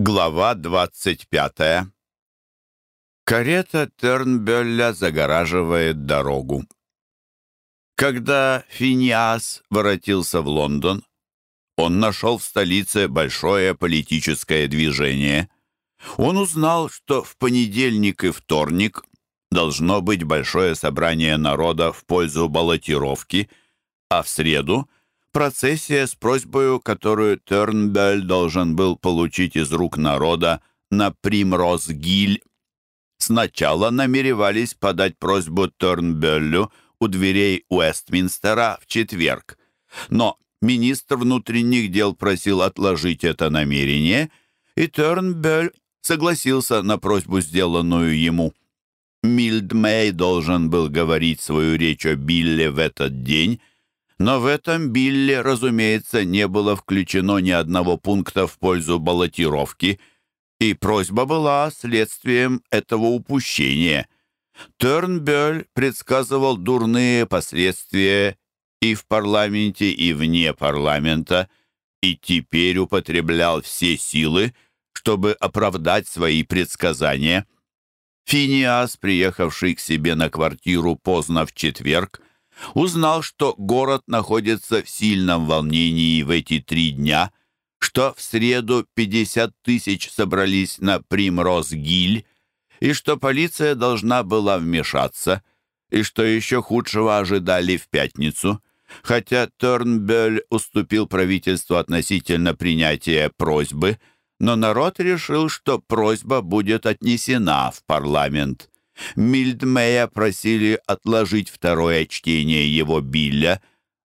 Глава 25. Карета Тернбелля загораживает дорогу. Когда Финиас воротился в Лондон, он нашел в столице большое политическое движение. Он узнал, что в понедельник и вторник должно быть большое собрание народа в пользу баллотировки, а в среду процессия с просьбой, которую Тернбель должен был получить из рук народа на Примроз-Гиль. Сначала намеревались подать просьбу Тернбеллю у дверей Уэстминстера в четверг, но министр внутренних дел просил отложить это намерение, и Тернбель согласился на просьбу, сделанную ему. Мильдмей должен был говорить свою речь о Билле в этот день, но в этом билле, разумеется, не было включено ни одного пункта в пользу баллотировки, и просьба была следствием этого упущения. Тернбель предсказывал дурные последствия и в парламенте, и вне парламента, и теперь употреблял все силы, чтобы оправдать свои предсказания. Финиас, приехавший к себе на квартиру поздно в четверг, узнал, что город находится в сильном волнении в эти три дня, что в среду 50 тысяч собрались на Примроз-Гиль, и что полиция должна была вмешаться, и что еще худшего ожидали в пятницу, хотя Тернбель уступил правительству относительно принятия просьбы, но народ решил, что просьба будет отнесена в парламент. Мильдмея просили отложить второе чтение его Билля,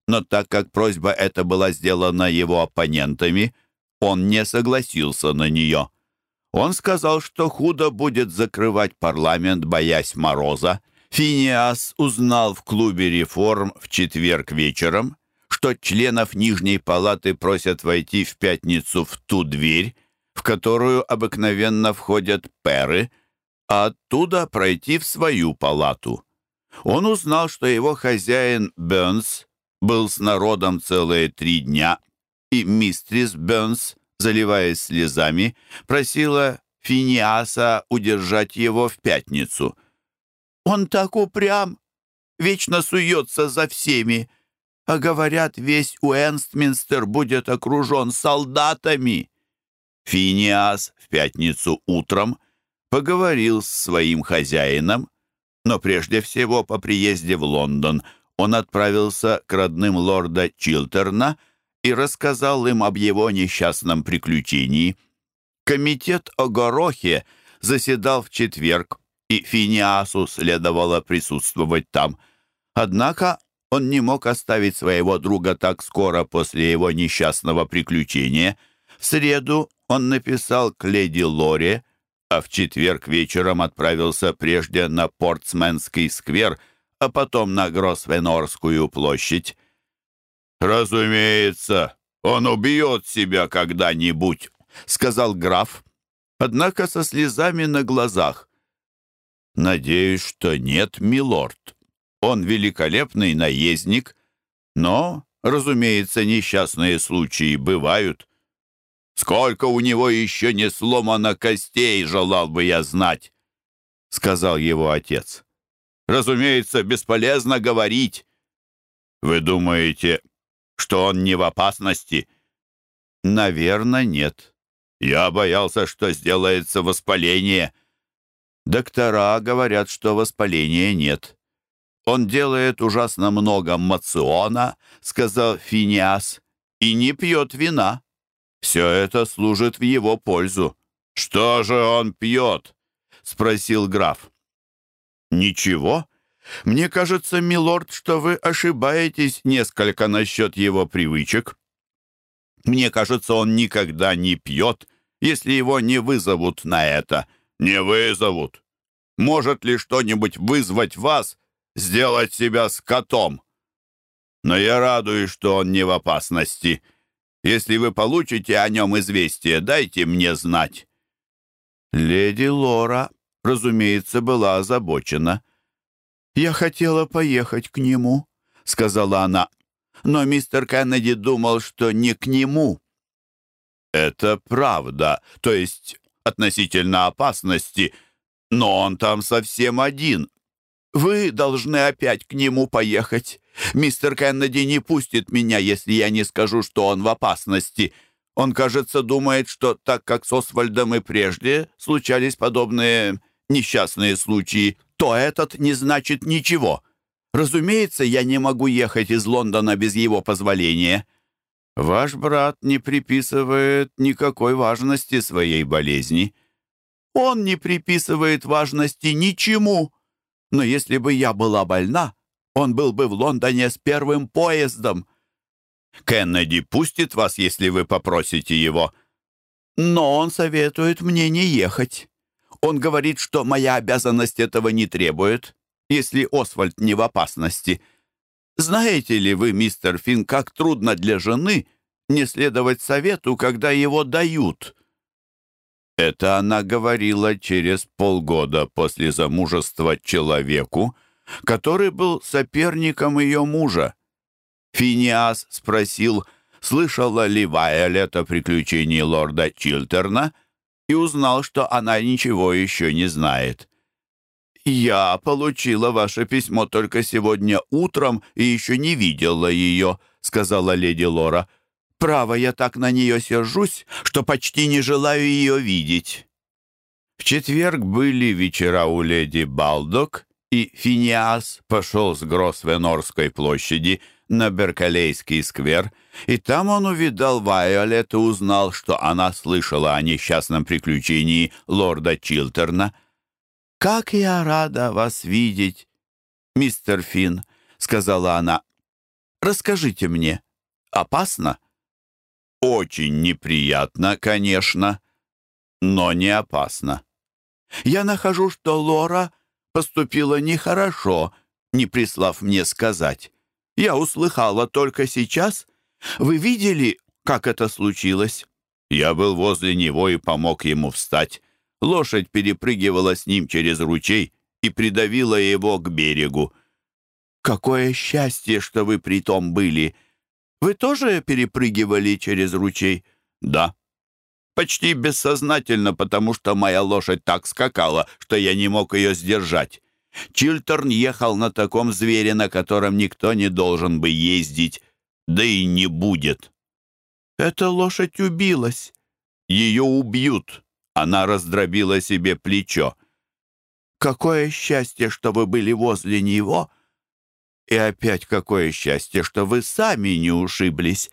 но так как просьба эта была сделана его оппонентами, он не согласился на нее. Он сказал, что худо будет закрывать парламент, боясь мороза. Финиас узнал в клубе реформ в четверг вечером, что членов Нижней палаты просят войти в пятницу в ту дверь, в которую обыкновенно входят перы – а оттуда пройти в свою палату. Он узнал, что его хозяин Бёрнс был с народом целые три дня, и мистрис Бёрнс, заливаясь слезами, просила Финиаса удержать его в пятницу. «Он так упрям, вечно суется за всеми, а говорят, весь Уэнстминстер будет окружен солдатами». Финиас в пятницу утром поговорил с своим хозяином, но прежде всего по приезде в Лондон он отправился к родным лорда Чилтерна и рассказал им об его несчастном приключении. Комитет о горохе заседал в четверг, и Финиасу следовало присутствовать там. Однако он не мог оставить своего друга так скоро после его несчастного приключения. В среду он написал к леди Лоре, а в четверг вечером отправился прежде на Портсменский сквер, а потом на Гросвенорскую площадь. «Разумеется, он убьет себя когда-нибудь», — сказал граф, однако со слезами на глазах. «Надеюсь, что нет, милорд. Он великолепный наездник, но, разумеется, несчастные случаи бывают. Сколько у него еще не сломано костей, желал бы я знать, — сказал его отец. Разумеется, бесполезно говорить. Вы думаете, что он не в опасности? Наверное, нет. Я боялся, что сделается воспаление. Доктора говорят, что воспаления нет. Он делает ужасно много мациона, сказал Финиас, и не пьет вина. Все это служит в его пользу. «Что же он пьет?» — спросил граф. «Ничего. Мне кажется, милорд, что вы ошибаетесь несколько насчет его привычек. Мне кажется, он никогда не пьет, если его не вызовут на это. Не вызовут. Может ли что-нибудь вызвать вас, сделать себя скотом? Но я радуюсь, что он не в опасности». Если вы получите о нем известие, дайте мне знать». Леди Лора, разумеется, была озабочена. «Я хотела поехать к нему», — сказала она. «Но мистер Кеннеди думал, что не к нему». Это правда, то есть относительно опасности, но он там совсем один. Вы должны опять к нему поехать. Мистер Кеннеди не пустит меня, если я не скажу, что он в опасности. Он, кажется, думает, что так как с Освальдом и прежде случались подобные несчастные случаи, то этот не значит ничего. Разумеется, я не могу ехать из Лондона без его позволения. Ваш брат не приписывает никакой важности своей болезни. Он не приписывает важности ничему. Но если бы я была больна, он был бы в Лондоне с первым поездом. Кеннеди пустит вас, если вы попросите его. Но он советует мне не ехать. Он говорит, что моя обязанность этого не требует, если Освальд не в опасности. Знаете ли вы, мистер Финн, как трудно для жены не следовать совету, когда его дают?» Это она говорила через полгода после замужества человеку, который был соперником ее мужа. Финиас спросил, слышала ли Вайолет о приключении лорда Чилтерна, и узнал, что она ничего еще не знает. «Я получила ваше письмо только сегодня утром и еще не видела ее», — сказала леди Лора. «Право, я так на нее сержусь, что почти не желаю ее видеть». В четверг были вечера у леди Балдок, и Финиас пошел с Гросвенорской площади на Беркалейский сквер, и там он увидал Вайолет и узнал, что она слышала о несчастном приключении лорда Чилтерна — «Как я рада вас видеть, мистер Финн», — сказала она. «Расскажите мне, опасно?» «Очень неприятно, конечно, но не опасно. Я нахожу, что Лора поступила нехорошо, не прислав мне сказать. Я услыхала только сейчас. Вы видели, как это случилось?» Я был возле него и помог ему встать. Лошадь перепрыгивала с ним через ручей и придавила его к берегу. «Какое счастье, что вы при том были! Вы тоже перепрыгивали через ручей?» «Да». «Почти бессознательно, потому что моя лошадь так скакала, что я не мог ее сдержать. Чилтерн ехал на таком звере, на котором никто не должен бы ездить, да и не будет». «Эта лошадь убилась». «Ее убьют», она раздробила себе плечо. «Какое счастье, что вы были возле него!» «И опять какое счастье, что вы сами не ушиблись!»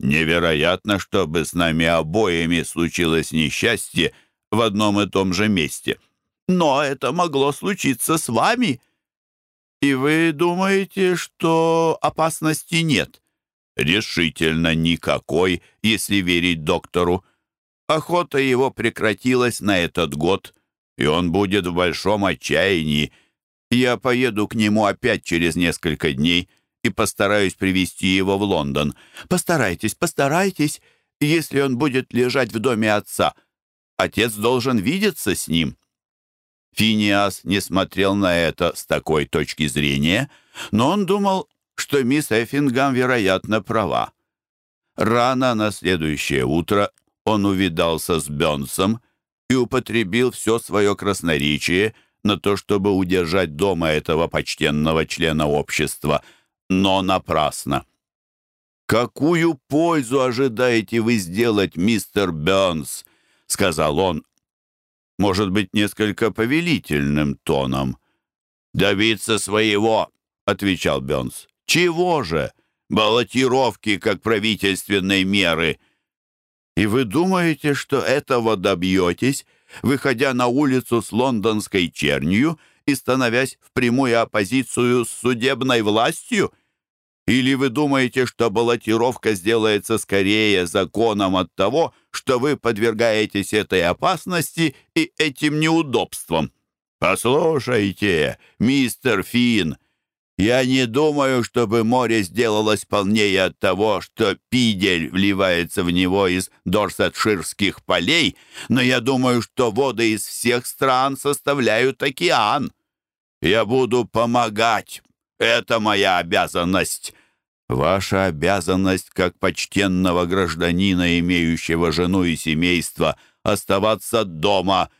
«Невероятно, чтобы с нами обоими случилось несчастье в одном и том же месте. Но это могло случиться с вами!» «И вы думаете, что опасности нет?» «Решительно никакой, если верить доктору. Охота его прекратилась на этот год, и он будет в большом отчаянии. Я поеду к нему опять через несколько дней и постараюсь привести его в Лондон. Постарайтесь, постарайтесь, если он будет лежать в доме отца. Отец должен видеться с ним». Финиас не смотрел на это с такой точки зрения, но он думал, что мисс Эффингам, вероятно, права. Рано на следующее утро он увидался с Бёнсом и употребил все свое красноречие на то, чтобы удержать дома этого почтенного члена общества, но напрасно. «Какую пользу ожидаете вы сделать, мистер Бёнс?» — сказал он, может быть, несколько повелительным тоном. «Добиться своего», — отвечал Бёнс. «Чего же? Баллотировки как правительственной меры». И вы думаете, что этого добьетесь, выходя на улицу с лондонской чернью и становясь в прямую оппозицию с судебной властью? Или вы думаете, что баллотировка сделается скорее законом от того, что вы подвергаетесь этой опасности и этим неудобствам? Послушайте, мистер Финн, я не думаю, чтобы море сделалось полнее от того, что пидель вливается в него из дорсетширских полей, но я думаю, что воды из всех стран составляют океан. Я буду помогать. Это моя обязанность. Ваша обязанность как почтенного гражданина, имеющего жену и семейство, оставаться дома.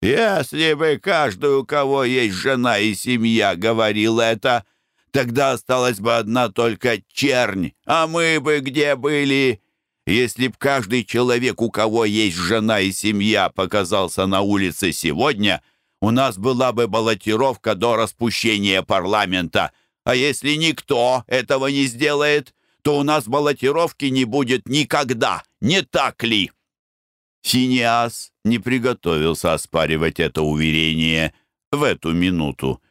Если бы каждый, у кого есть жена и семья, говорил это, тогда осталась бы одна только чернь, а мы бы где были? Если б каждый человек, у кого есть жена и семья, показался на улице сегодня, у нас была бы баллотировка до распущения парламента — а если никто этого не сделает, то у нас баллотировки не будет никогда, не так ли?» Синиас не приготовился оспаривать это уверение в эту минуту.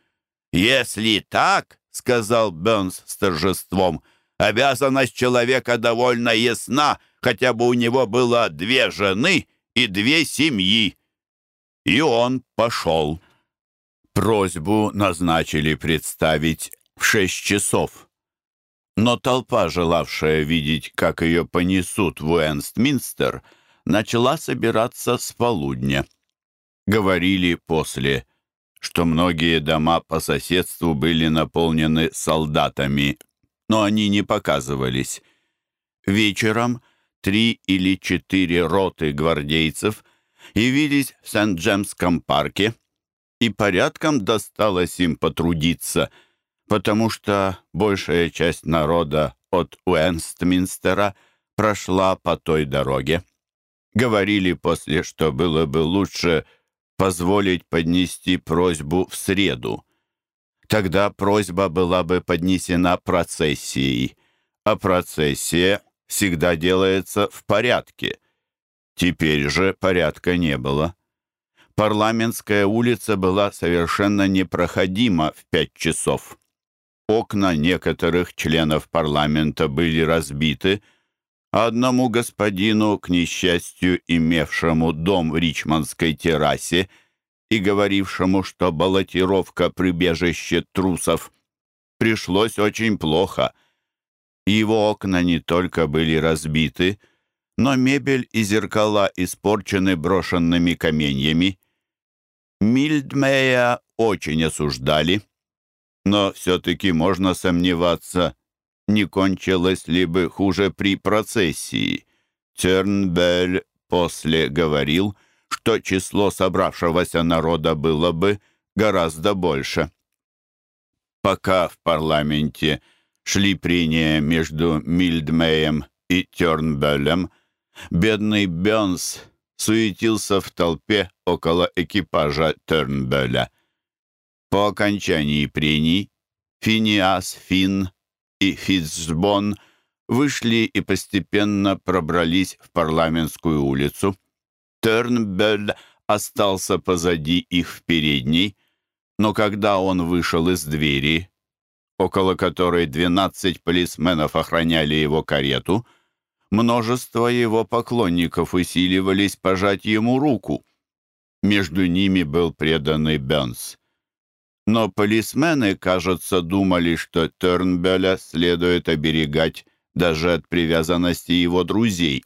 «Если так, — сказал Бернс с торжеством, — обязанность человека довольно ясна, хотя бы у него было две жены и две семьи». И он пошел. Просьбу назначили представить в шесть часов. Но толпа, желавшая видеть, как ее понесут в Уэнстминстер, начала собираться с полудня. Говорили после, что многие дома по соседству были наполнены солдатами, но они не показывались. Вечером три или четыре роты гвардейцев явились в Сент-Джемском парке, и порядком досталось им потрудиться — потому что большая часть народа от Уэнстминстера прошла по той дороге. Говорили после, что было бы лучше позволить поднести просьбу в среду. Тогда просьба была бы поднесена процессией, а процессия всегда делается в порядке. Теперь же порядка не было. Парламентская улица была совершенно непроходима в пять часов. Окна некоторых членов парламента были разбиты, одному господину, к несчастью, имевшему дом в Ричмондской террасе и говорившему, что баллотировка — прибежище трусов, пришлось очень плохо. Его окна не только были разбиты, но мебель и зеркала испорчены брошенными каменьями. Мильдмея очень осуждали — но все-таки можно сомневаться, не кончилось ли бы хуже при процессии. Тернбель после говорил, что число собравшегося народа было бы гораздо больше. Пока в парламенте шли прения между Мильдмеем и Тернбелем, бедный Бёнс суетился в толпе около экипажа Тернбеля. По окончании прений Финиас, Финн и Фитцбон вышли и постепенно пробрались в парламентскую улицу. Тернбель остался позади их в передней, но когда он вышел из двери, около которой двенадцать полисменов охраняли его карету, множество его поклонников усиливались пожать ему руку. Между ними был преданный Бенс. Но полисмены, кажется, думали, что Тернбеля следует оберегать даже от привязанности его друзей,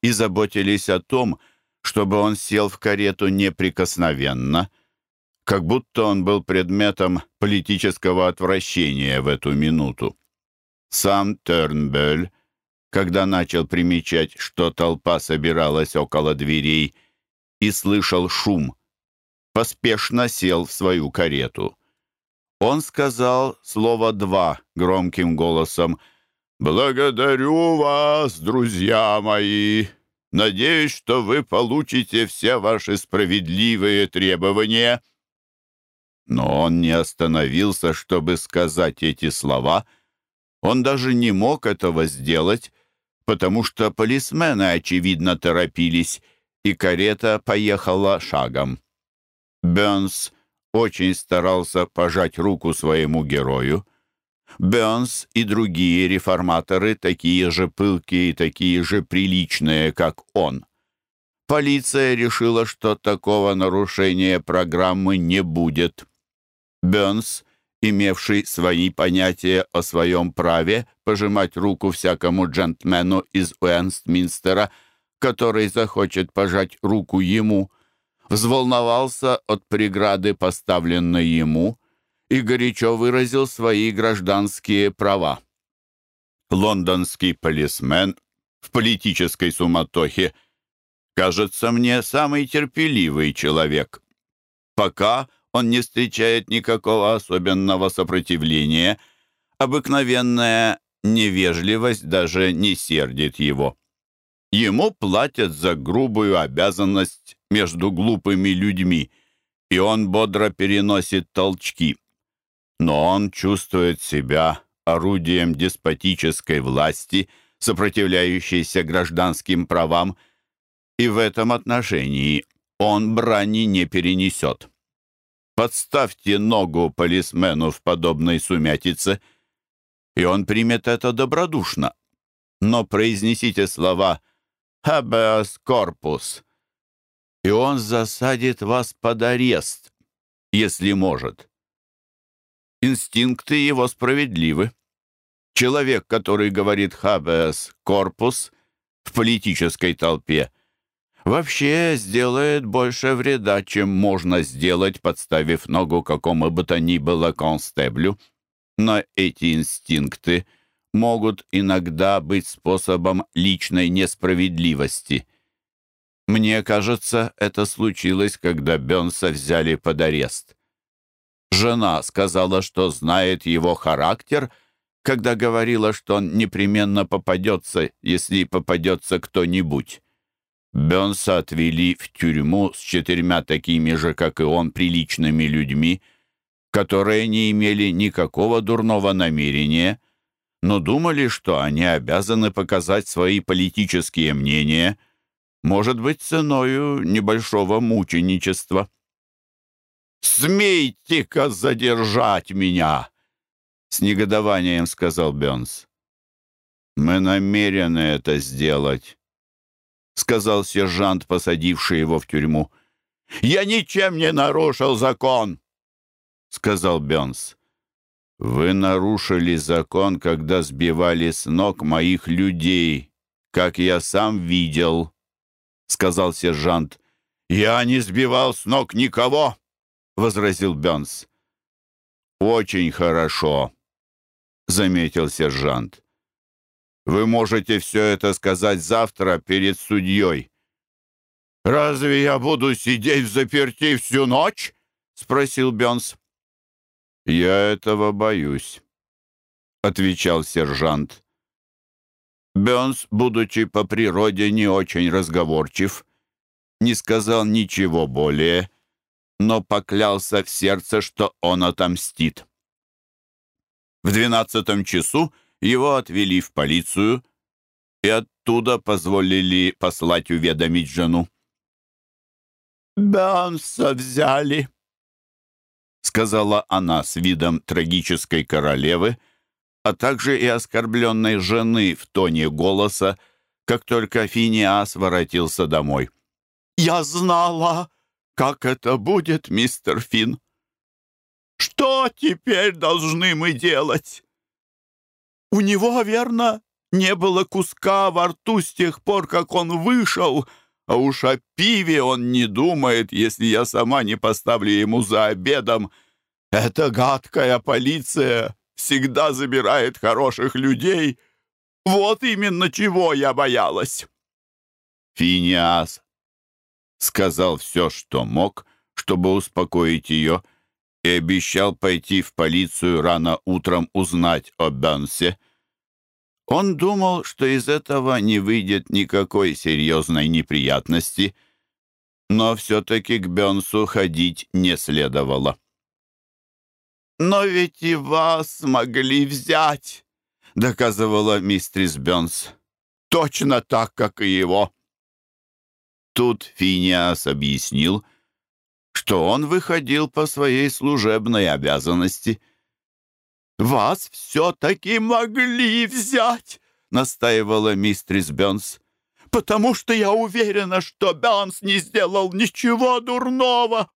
и заботились о том, чтобы он сел в карету неприкосновенно, как будто он был предметом политического отвращения в эту минуту. Сам Тернбель, когда начал примечать, что толпа собиралась около дверей, и слышал шум — поспешно сел в свою карету. Он сказал слово «два» громким голосом. «Благодарю вас, друзья мои. Надеюсь, что вы получите все ваши справедливые требования». Но он не остановился, чтобы сказать эти слова. Он даже не мог этого сделать, потому что полисмены, очевидно, торопились, и карета поехала шагом. Бернс очень старался пожать руку своему герою. Бернс и другие реформаторы такие же пылкие и такие же приличные, как он. Полиция решила, что такого нарушения программы не будет. Бернс, имевший свои понятия о своем праве пожимать руку всякому джентльмену из Уэнстминстера, который захочет пожать руку ему – взволновался от преграды, поставленной ему, и горячо выразил свои гражданские права. Лондонский полисмен в политической суматохе кажется мне самый терпеливый человек. Пока он не встречает никакого особенного сопротивления, обыкновенная невежливость даже не сердит его. Ему платят за грубую обязанность между глупыми людьми, и он бодро переносит толчки. Но он чувствует себя орудием деспотической власти, сопротивляющейся гражданским правам, и в этом отношении он брани не перенесет. Подставьте ногу полисмену в подобной сумятице, и он примет это добродушно. Но произнесите слова «habeas corpus», и он засадит вас под арест, если может. Инстинкты его справедливы. Человек, который говорит «habeas corpus» в политической толпе – вообще сделает больше вреда, чем можно сделать, подставив ногу какому бы то ни было констеблю. Но эти инстинкты могут иногда быть способом личной несправедливости. Мне кажется, это случилось, когда Бенса взяли под арест. Жена сказала, что знает его характер, когда говорила, что он непременно попадется, если попадется кто-нибудь. Бенса отвели в тюрьму с четырьмя такими же, как и он, приличными людьми, которые не имели никакого дурного намерения, но думали, что они обязаны показать свои политические мнения, может быть, ценою небольшого мученичества. «Смейте-ка задержать меня!» — с негодованием сказал Бенс. «Мы намерены это сделать», — сказал сержант, посадивший его в тюрьму. «Я ничем не нарушил закон!» — сказал Бенс. «Вы нарушили закон, когда сбивали с ног моих людей, как я сам видел», — сказал сержант. «Я не сбивал с ног никого», — возразил Бенс. «Очень хорошо», — заметил сержант. Вы можете все это сказать завтра перед судьей». «Разве я буду сидеть в заперти всю ночь?» — спросил Бенс. «Я этого боюсь», — отвечал сержант. Бенс, будучи по природе не очень разговорчив, не сказал ничего более, но поклялся в сердце, что он отомстит. В двенадцатом часу его отвели в полицию и оттуда позволили послать уведомить жену. «Бенса взяли», — сказала она с видом трагической королевы, а также и оскорбленной жены в тоне голоса, как только Финиас воротился домой. «Я знала, как это будет, мистер Фин. Что теперь должны мы делать?» У него, верно, не было куска во рту с тех пор, как он вышел, а уж о пиве он не думает, если я сама не поставлю ему за обедом. Эта гадкая полиция всегда забирает хороших людей. Вот именно чего я боялась. Финиас сказал все, что мог, чтобы успокоить ее, и обещал пойти в полицию рано утром узнать о Бенсе. Он думал, что из этого не выйдет никакой серьезной неприятности, но все-таки к Бенсу ходить не следовало. «Но ведь и вас могли взять», — доказывала мистрис Бенс. «Точно так, как и его». Тут Финиас объяснил, что он выходил по своей служебной обязанности. «Вас все-таки могли взять!» — настаивала мистрис Бёнс. «Потому что я уверена, что Бёнс не сделал ничего дурного!»